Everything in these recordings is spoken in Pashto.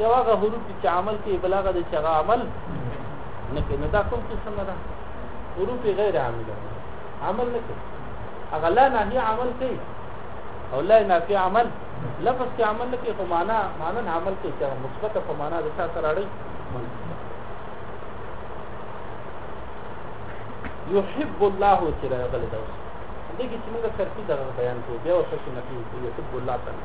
یو هغه حروف چې عمل کې ابلاغ دي چې هغه عمل نه کوي نو دا کوم قسم ده حروف غیر عامله عمل نه کوي هغه لا نهي عمل کوي او لا نافي عمل لفظ کې عمل نه کوي خو معنا معنا عمل کوي چې مثبت په معنا د څه سره اړي يحب الله چې راغلی دا اوس دغه چې موږ ترتیب بیان کوو بیا ورته نفي کوي يحب الله تعالی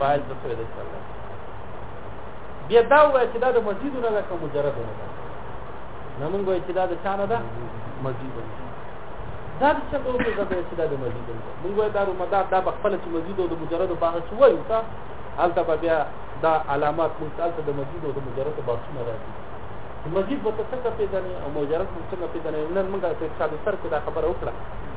باید د سوی د سره بیا دا وای چې دا د مسجد نه ده کوم مجرد نه ده نه مونږ وای چې دا د چانه ده مسجد نه دا چې څنګه وکړي دا چې دا د مسجد نه مونږ وای دا رمضان دا بخپل چې مسجد او د مجرد باغ څه وایو تا البته بیا دا علامات مونږ تاسو د مسجد او د مجرد باغ څه نه راځي مسجد به څنګه پیژنې او مجرد څنګه پیژنې نن موږ ته چې سر کې دا خبره وکړه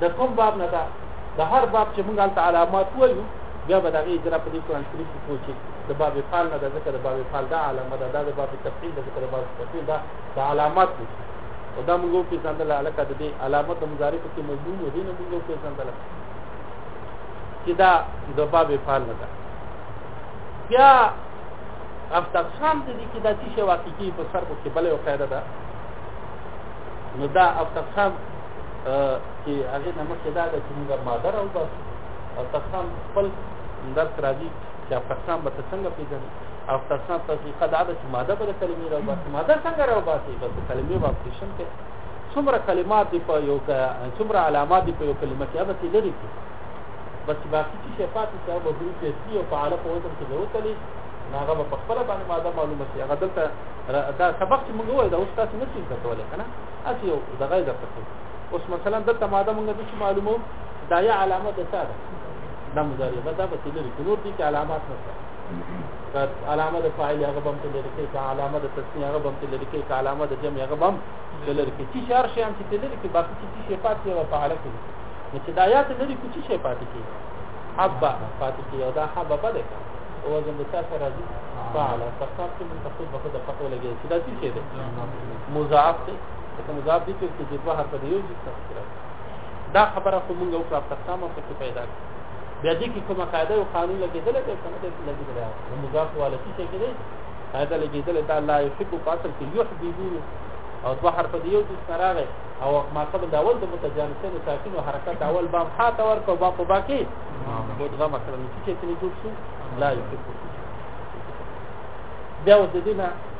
د کوم باب نه ده د هر باب چې موږ هلته علامات وایو بیا به د هغې اجرا په دې قرآن شریف کې کوو چې د باب فال نه ده ځکه د باب فال دا علامه ده دا د باب تفصیل ده ځکه د باب تفصیل دا د علامات دي او دا موږ وپېژندله هلکه د دې علامت د مضارفو کې مضمون و دې نه موږ وپېژندله چې دا د باب فال نه ده بیا افتقسام د دې کې دا چې واقعي په سر کې بلې قاعده ده نو دا افتقسام چې هغه نه مخکې دا ده چې موږ مادر او بس او تاسو خپل درس راځي چې تاسو به څنګه پیژنئ او تاسو طریقه دا ده چې ماده به کلمې راو بس ماده څنګه راو بس بس کلمې به اپلیکیشن کې څومره کلمات دی په یو څومره علامات دی په یو کلمه کې هغه څه لري بس باقي چې شفاعت څه به دوی کې سی او فعال په وزن کې ضرورت لري هغه په خپل باندې ماده معلومه شي هغه دلته دا سبق چې موږ وایو دا اوس تاسو نه شئ کولای کنه اسی یو دغه د پکې اوس مثلا د تماده موږ د څه معلومو دا یا علامه د څه ده د مضارع دا به تلری کې نور دي چې علامات نه ده علامه د فاعل هغه بم تلری کې کا علامه د تسنیه هغه بم تلری کې کا علامه د جمع هغه بم تلری کې چې شار شي هم چې تلری کې باقي چې شي پاتې او فعال کې نو چې دا یا تلری کې چې شي پاتې کې حبا پاتې کې او دا حبا بده او زم د تاسو راځي فعال فقط من تخصص بخود فقط لګي چې دا څه شي ده مضاعف دی ځکه مضاعف دی چې د دوه حرف دی یو جنس سره دا خبره خو موږ او پر تقسیم په کې پیدا کړ بیا دې کې کومه قاعده او قانون لګیدل دی کنه دې لګیدل دی مضاف والا څه شي کېږي قاعده لګیدل دا لا یحب فاصل کې یحبون او دوه حرف دی یو جنس راغی او ما قبل دا اول د متجانسین ساکن او حرکت اول بام ها تا ور کو با په باقي مدغه مثلا چې چې تنې جوړ شو لا یحب بیا ودینه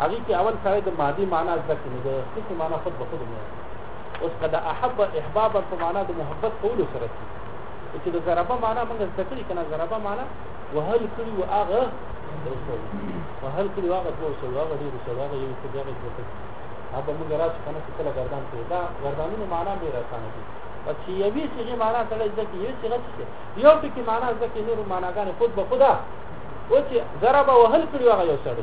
هغه کې اول سره د ماضي معنا ذکر نه ده چې څه معنا خود به خود نه اوس کله احب احباب په معنا د محبت کول سره دي چې د ضربه معنا موږ ذکر کنا ضربه معنا وهل کړي او هغه وهل کړي او هغه دوه سو هغه دې سو هغه یو څه هغه څه هغه موږ راځو کنه چې کله ګردان ته دا ګردانونو معنا به راځانه دي چې یوې څه معنا سره ځکه یو څه څه یو ټکی معنا ځکه نور معناګان خود به خدا او چې ضربه وهل کړي هغه یو سره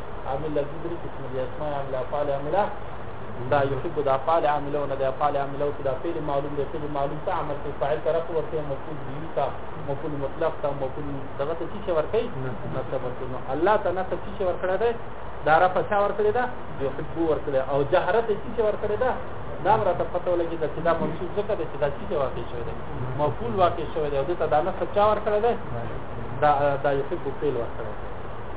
عامل لفظي درې قسمه دي اسماء عامله افعال عامله دا یحب د افعال عامله او نه د افعال عامله او دا فعل معلوم دی فعل معلوم ته عمل کې فاعل طرف ورته مفعول به تا مفعول مطلق تا مفعول دغه ته چې ورکړي نه څه ورته نو الله تعالی ته چې ورکړه ده دا را پچا ورکړه ده یحب ورکړه او جهرت چې ورکړه ده دا راته پته ولګي دا چې دا منصوب ځکه ده چې دا چې واقع شوی ده مفعول واقع شوی ده او دا نه څه ورکړه ده دا دا یحب فعل ورکړه